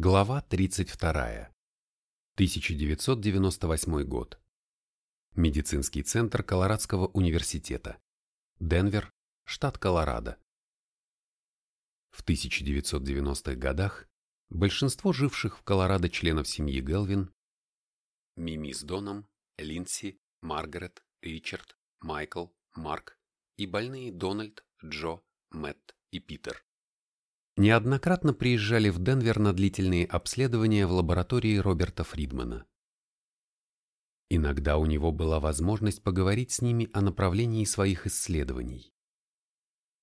Глава 32. 1998 год. Медицинский центр Колорадского университета. Денвер, штат Колорадо. В 1990-х годах большинство живших в Колорадо членов семьи Гелвин Мими с Доном, Линдси, Маргарет, Ричард, Майкл, Марк и больные Дональд, Джо, Мэтт и Питер неоднократно приезжали в Денвер на длительные обследования в лаборатории Роберта Фридмана. Иногда у него была возможность поговорить с ними о направлении своих исследований.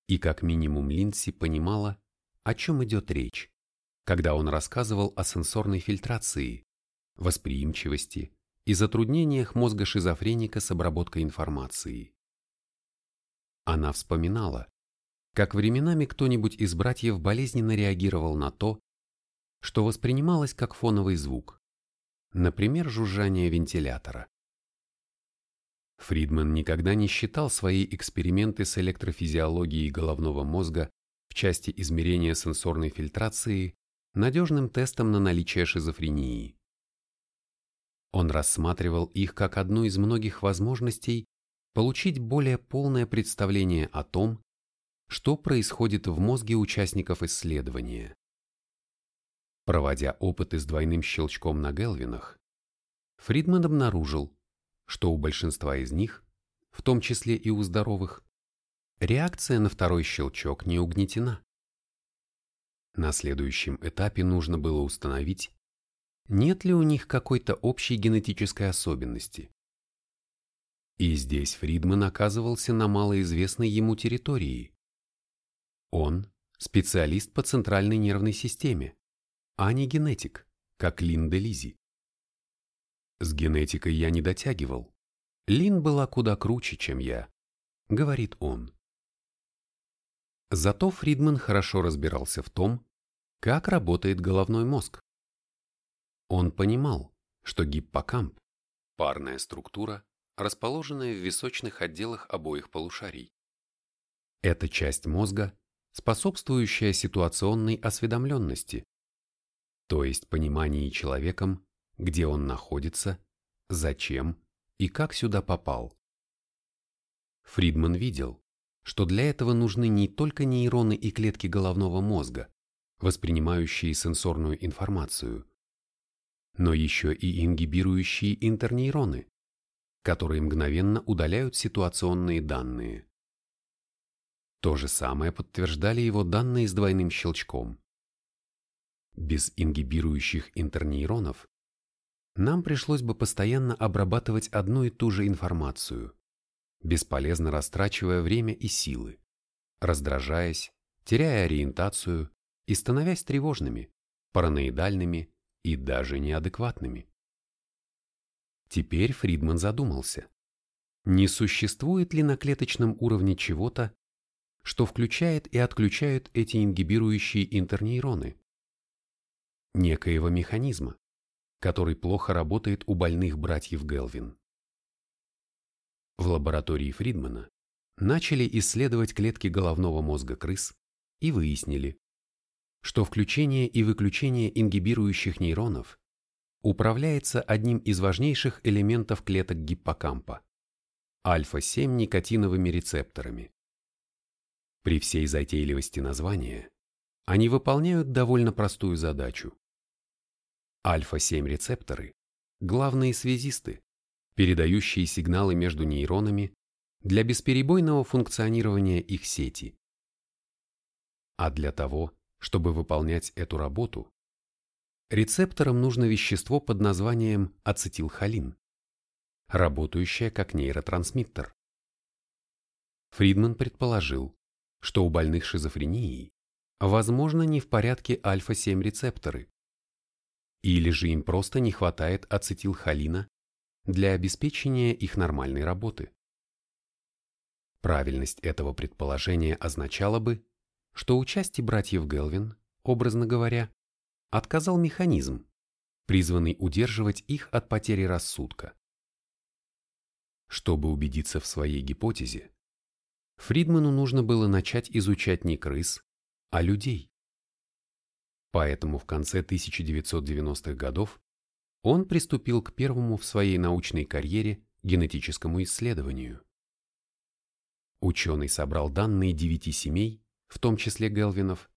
И как минимум Линдси понимала, о чем идет речь, когда он рассказывал о сенсорной фильтрации, восприимчивости и затруднениях мозга шизофреника с обработкой информации. Она вспоминала, как временами кто-нибудь из братьев болезненно реагировал на то, что воспринималось как фоновый звук, например, жужжание вентилятора. Фридман никогда не считал свои эксперименты с электрофизиологией головного мозга в части измерения сенсорной фильтрации надежным тестом на наличие шизофрении. Он рассматривал их как одну из многих возможностей получить более полное представление о том, что происходит в мозге участников исследования. Проводя опыты с двойным щелчком на Гелвинах, Фридман обнаружил, что у большинства из них, в том числе и у здоровых, реакция на второй щелчок не угнетена. На следующем этапе нужно было установить, нет ли у них какой-то общей генетической особенности. И здесь Фридман оказывался на малоизвестной ему территории, он – специалист по центральной нервной системе, а не генетик, как Лин де Лизи. С генетикой я не дотягивал. Лин была куда круче, чем я, говорит он. Зато Фридман хорошо разбирался в том, как работает головной мозг. Он понимал, что гиппокамп – парная структура, расположенная в височных отделах обоих полушарий. Эта часть мозга способствующая ситуационной осведомленности, то есть понимании человеком, где он находится, зачем и как сюда попал. Фридман видел, что для этого нужны не только нейроны и клетки головного мозга, воспринимающие сенсорную информацию, но еще и ингибирующие интернейроны, которые мгновенно удаляют ситуационные данные. То же самое подтверждали его данные с двойным щелчком. Без ингибирующих интернейронов нам пришлось бы постоянно обрабатывать одну и ту же информацию, бесполезно растрачивая время и силы, раздражаясь, теряя ориентацию и становясь тревожными, параноидальными и даже неадекватными. Теперь Фридман задумался, не существует ли на клеточном уровне чего-то, что включает и отключает эти ингибирующие интернейроны. Некоего механизма, который плохо работает у больных братьев Гелвин. В лаборатории Фридмана начали исследовать клетки головного мозга крыс и выяснили, что включение и выключение ингибирующих нейронов управляется одним из важнейших элементов клеток гиппокампа – альфа-7 никотиновыми рецепторами. При всей затейливости названия они выполняют довольно простую задачу. Альфа-7 рецепторы – главные связисты, передающие сигналы между нейронами для бесперебойного функционирования их сети. А для того, чтобы выполнять эту работу, рецепторам нужно вещество под названием ацетилхолин, работающее как нейротрансмиттер. Фридман предположил, что у больных шизофренией возможно не в порядке альфа-7 рецепторы, или же им просто не хватает ацетилхолина для обеспечения их нормальной работы. Правильность этого предположения означала бы, что у части братьев Гелвин, образно говоря, отказал механизм, призванный удерживать их от потери рассудка. Чтобы убедиться в своей гипотезе, Фридману нужно было начать изучать не крыс, а людей. Поэтому в конце 1990-х годов он приступил к первому в своей научной карьере генетическому исследованию. Ученый собрал данные девяти семей, в том числе Гелвинов,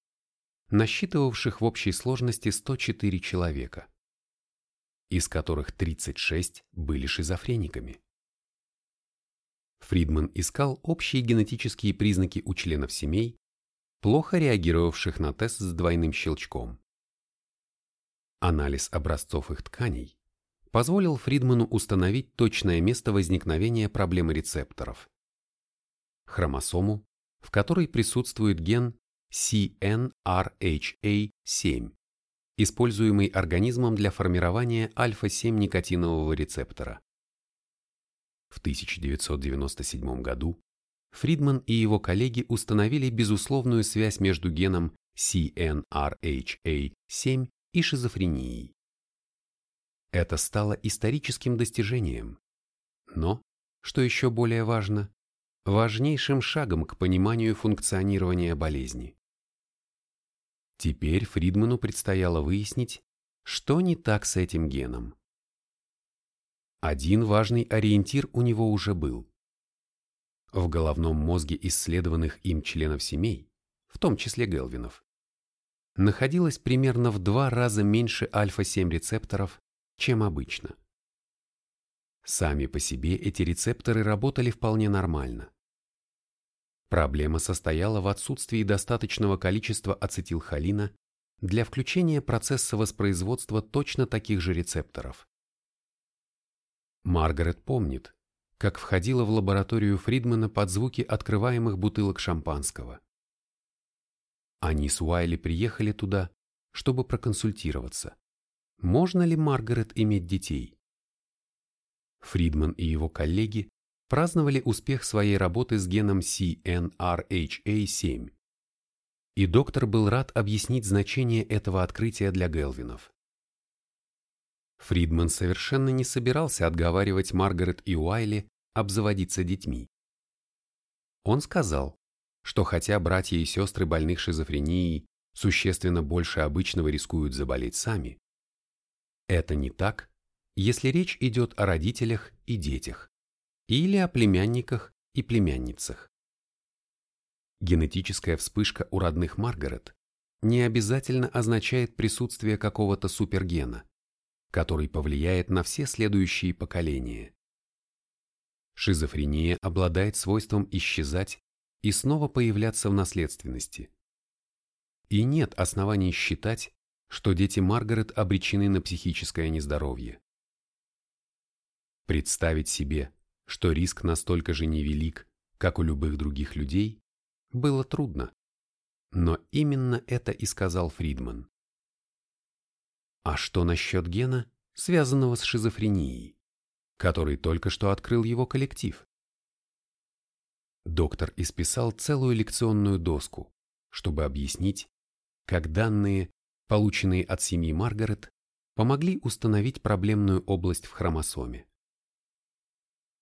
насчитывавших в общей сложности 104 человека, из которых 36 были шизофрениками. Фридман искал общие генетические признаки у членов семей, плохо реагировавших на тест с двойным щелчком. Анализ образцов их тканей позволил Фридману установить точное место возникновения проблемы рецепторов. Хромосому, в которой присутствует ген CNRHA7, используемый организмом для формирования альфа-7 никотинового рецептора. В 1997 году Фридман и его коллеги установили безусловную связь между геном CNRHA7 и шизофренией. Это стало историческим достижением, но, что еще более важно, важнейшим шагом к пониманию функционирования болезни. Теперь Фридману предстояло выяснить, что не так с этим геном. Один важный ориентир у него уже был. В головном мозге исследованных им членов семей, в том числе Гелвинов, находилось примерно в два раза меньше альфа-7 рецепторов, чем обычно. Сами по себе эти рецепторы работали вполне нормально. Проблема состояла в отсутствии достаточного количества ацетилхолина для включения процесса воспроизводства точно таких же рецепторов. Маргарет помнит, как входила в лабораторию Фридмана под звуки открываемых бутылок шампанского. Они с Уайли приехали туда, чтобы проконсультироваться, можно ли Маргарет иметь детей. Фридман и его коллеги праздновали успех своей работы с геном CNRHA7. И доктор был рад объяснить значение этого открытия для Гелвинов. Фридман совершенно не собирался отговаривать Маргарет и Уайли обзаводиться детьми. Он сказал, что хотя братья и сестры больных шизофренией существенно больше обычного рискуют заболеть сами, это не так, если речь идет о родителях и детях, или о племянниках и племянницах. Генетическая вспышка у родных Маргарет не обязательно означает присутствие какого-то супергена который повлияет на все следующие поколения. Шизофрения обладает свойством исчезать и снова появляться в наследственности. И нет оснований считать, что дети Маргарет обречены на психическое нездоровье. Представить себе, что риск настолько же невелик, как у любых других людей, было трудно. Но именно это и сказал Фридман. А что насчет гена, связанного с шизофренией, который только что открыл его коллектив? Доктор исписал целую лекционную доску, чтобы объяснить, как данные, полученные от семьи Маргарет, помогли установить проблемную область в хромосоме.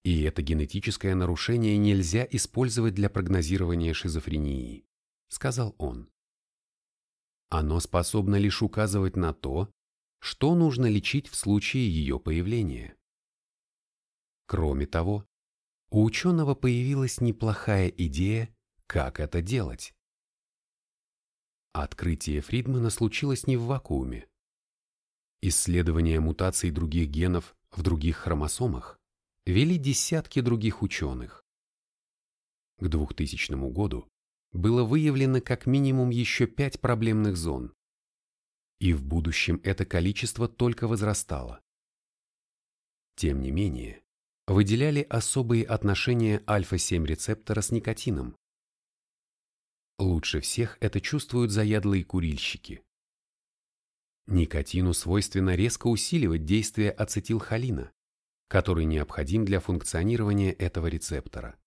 И это генетическое нарушение нельзя использовать для прогнозирования шизофрении, сказал он. Оно способно лишь указывать на то, что нужно лечить в случае ее появления. Кроме того, у ученого появилась неплохая идея, как это делать. Открытие Фридмана случилось не в вакууме. Исследования мутаций других генов в других хромосомах вели десятки других ученых. К 2000 году было выявлено как минимум еще пять проблемных зон, и в будущем это количество только возрастало. Тем не менее, выделяли особые отношения альфа-7 рецептора с никотином. Лучше всех это чувствуют заядлые курильщики. Никотину свойственно резко усиливать действие ацетилхолина, который необходим для функционирования этого рецептора.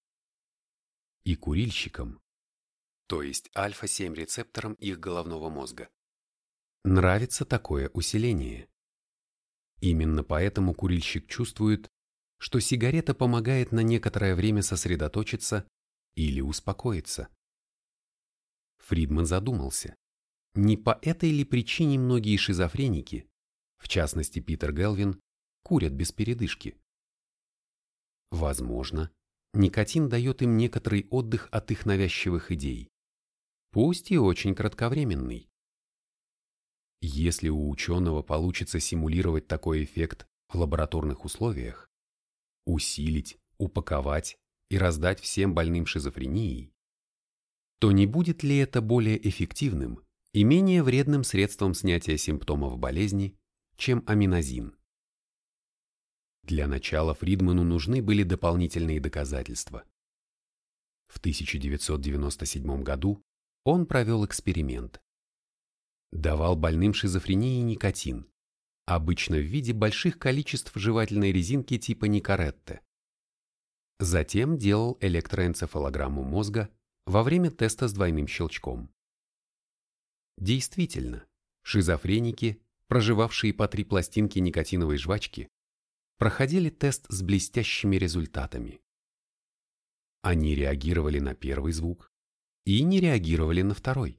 И курильщикам, то есть альфа-7 рецепторам их головного мозга, Нравится такое усиление. Именно поэтому курильщик чувствует, что сигарета помогает на некоторое время сосредоточиться или успокоиться. Фридман задумался, не по этой ли причине многие шизофреники, в частности Питер Гелвин, курят без передышки? Возможно, никотин дает им некоторый отдых от их навязчивых идей, пусть и очень кратковременный. Если у ученого получится симулировать такой эффект в лабораторных условиях, усилить, упаковать и раздать всем больным шизофренией, то не будет ли это более эффективным и менее вредным средством снятия симптомов болезни, чем аминозин? Для начала Фридману нужны были дополнительные доказательства. В 1997 году он провел эксперимент. Давал больным шизофренией никотин, обычно в виде больших количеств жевательной резинки типа Никаретте. Затем делал электроэнцефалограмму мозга во время теста с двойным щелчком. Действительно, шизофреники, проживавшие по три пластинки никотиновой жвачки, проходили тест с блестящими результатами. Они реагировали на первый звук и не реагировали на второй.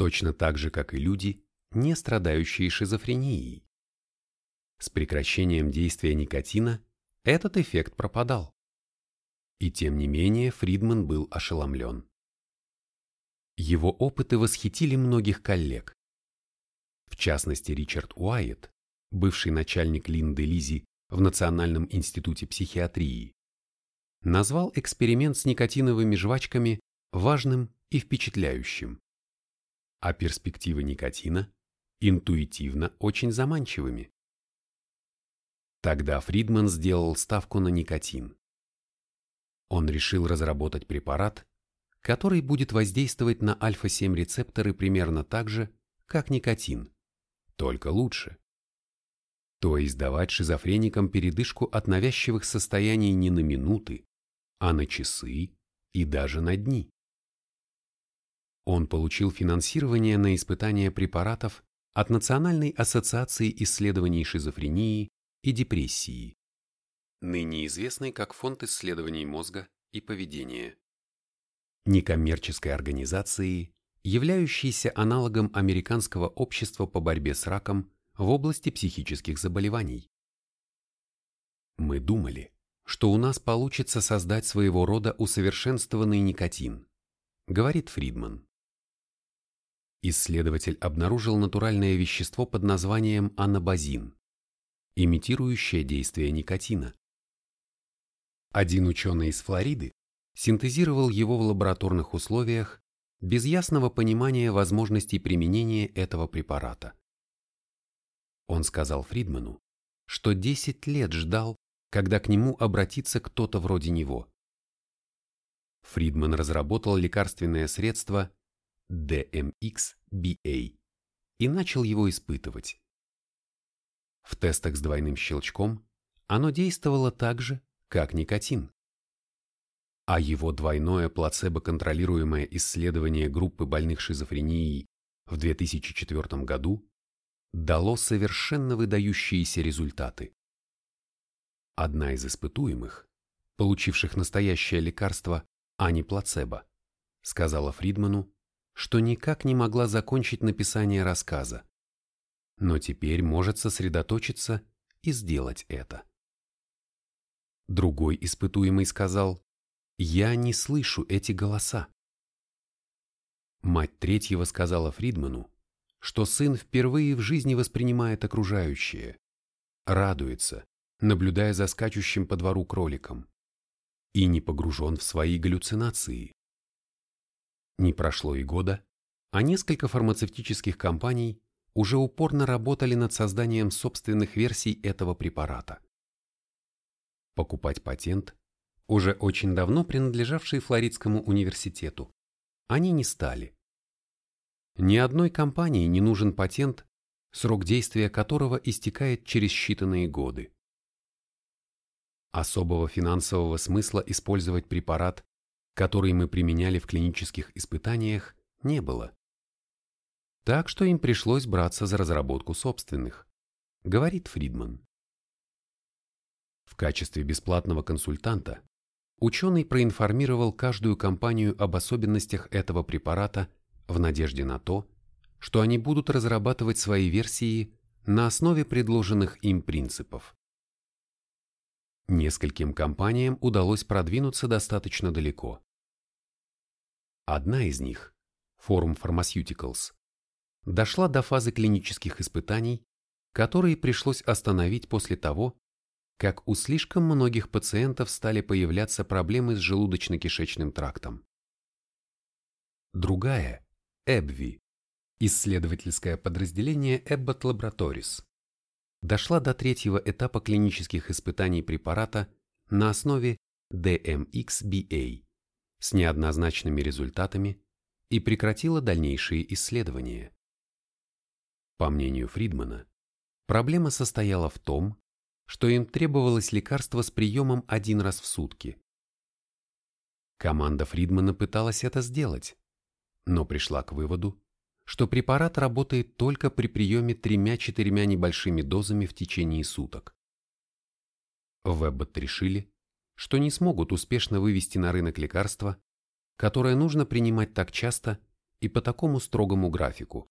Точно так же, как и люди, не страдающие шизофренией. С прекращением действия никотина этот эффект пропадал. И тем не менее Фридман был ошеломлен. Его опыты восхитили многих коллег. В частности, Ричард Уайетт, бывший начальник Линды Лизи в Национальном институте психиатрии, назвал эксперимент с никотиновыми жвачками важным и впечатляющим. А перспективы никотина интуитивно очень заманчивыми. Тогда Фридман сделал ставку на никотин. Он решил разработать препарат, который будет воздействовать на альфа-7 рецепторы примерно так же, как никотин, только лучше. То есть давать шизофреникам передышку от навязчивых состояний не на минуты, а на часы и даже на дни. Он получил финансирование на испытание препаратов от Национальной ассоциации исследований шизофрении и депрессии, ныне известной как Фонд исследований мозга и поведения, некоммерческой организации, являющейся аналогом Американского общества по борьбе с раком в области психических заболеваний. Мы думали, что у нас получится создать своего рода усовершенствованный никотин, говорит Фридман исследователь обнаружил натуральное вещество под названием анабазин, имитирующее действие никотина. Один ученый из Флориды синтезировал его в лабораторных условиях без ясного понимания возможностей применения этого препарата. Он сказал Фридману, что 10 лет ждал, когда к нему обратится кто-то вроде него. Фридман разработал лекарственное средство DMX-BA и начал его испытывать. В тестах с двойным щелчком оно действовало так же, как никотин. А его двойное плацебо-контролируемое исследование группы больных шизофренией в 2004 году дало совершенно выдающиеся результаты. Одна из испытуемых, получивших настоящее лекарство, а не плацебо, сказала Фридману, что никак не могла закончить написание рассказа, но теперь может сосредоточиться и сделать это. Другой испытуемый сказал, «Я не слышу эти голоса». Мать третьего сказала Фридману, что сын впервые в жизни воспринимает окружающее, радуется, наблюдая за скачущим по двору кроликом, и не погружен в свои галлюцинации. Не прошло и года, а несколько фармацевтических компаний уже упорно работали над созданием собственных версий этого препарата. Покупать патент, уже очень давно принадлежавший Флоридскому университету, они не стали. Ни одной компании не нужен патент, срок действия которого истекает через считанные годы. Особого финансового смысла использовать препарат который мы применяли в клинических испытаниях, не было. Так что им пришлось браться за разработку собственных, говорит Фридман. В качестве бесплатного консультанта ученый проинформировал каждую компанию об особенностях этого препарата в надежде на то, что они будут разрабатывать свои версии на основе предложенных им принципов. Нескольким компаниям удалось продвинуться достаточно далеко. Одна из них, Forum Pharmaceuticals, дошла до фазы клинических испытаний, которые пришлось остановить после того, как у слишком многих пациентов стали появляться проблемы с желудочно-кишечным трактом. Другая, Эбви, исследовательское подразделение Abbott Laboratories, дошла до третьего этапа клинических испытаний препарата на основе DMXBA с неоднозначными результатами и прекратила дальнейшие исследования. По мнению Фридмана, проблема состояла в том, что им требовалось лекарство с приемом один раз в сутки. Команда Фридмана пыталась это сделать, но пришла к выводу, что препарат работает только при приеме тремя-четырьмя небольшими дозами в течение суток. В Эббот решили, что не смогут успешно вывести на рынок лекарство, которое нужно принимать так часто и по такому строгому графику.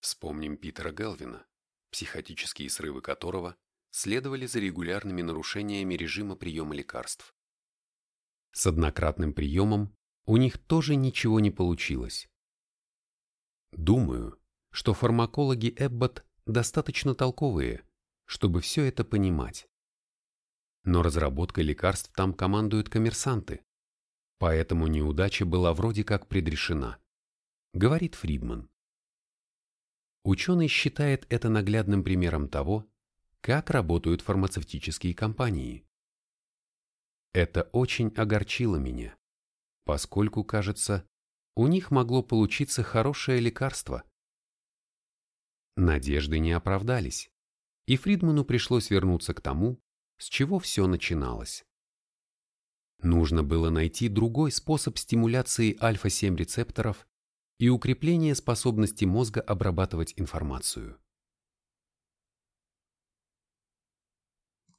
Вспомним Питера Гелвина, психотические срывы которого следовали за регулярными нарушениями режима приема лекарств. С однократным приемом у них тоже ничего не получилось. Думаю, что фармакологи Эббот достаточно толковые, чтобы все это понимать. Но разработкой лекарств там командуют коммерсанты, поэтому неудача была вроде как предрешена, говорит Фридман. Ученый считает это наглядным примером того, как работают фармацевтические компании. Это очень огорчило меня, поскольку, кажется, у них могло получиться хорошее лекарство. Надежды не оправдались, и Фридману пришлось вернуться к тому, с чего все начиналось. Нужно было найти другой способ стимуляции альфа-7 рецепторов и укрепления способности мозга обрабатывать информацию.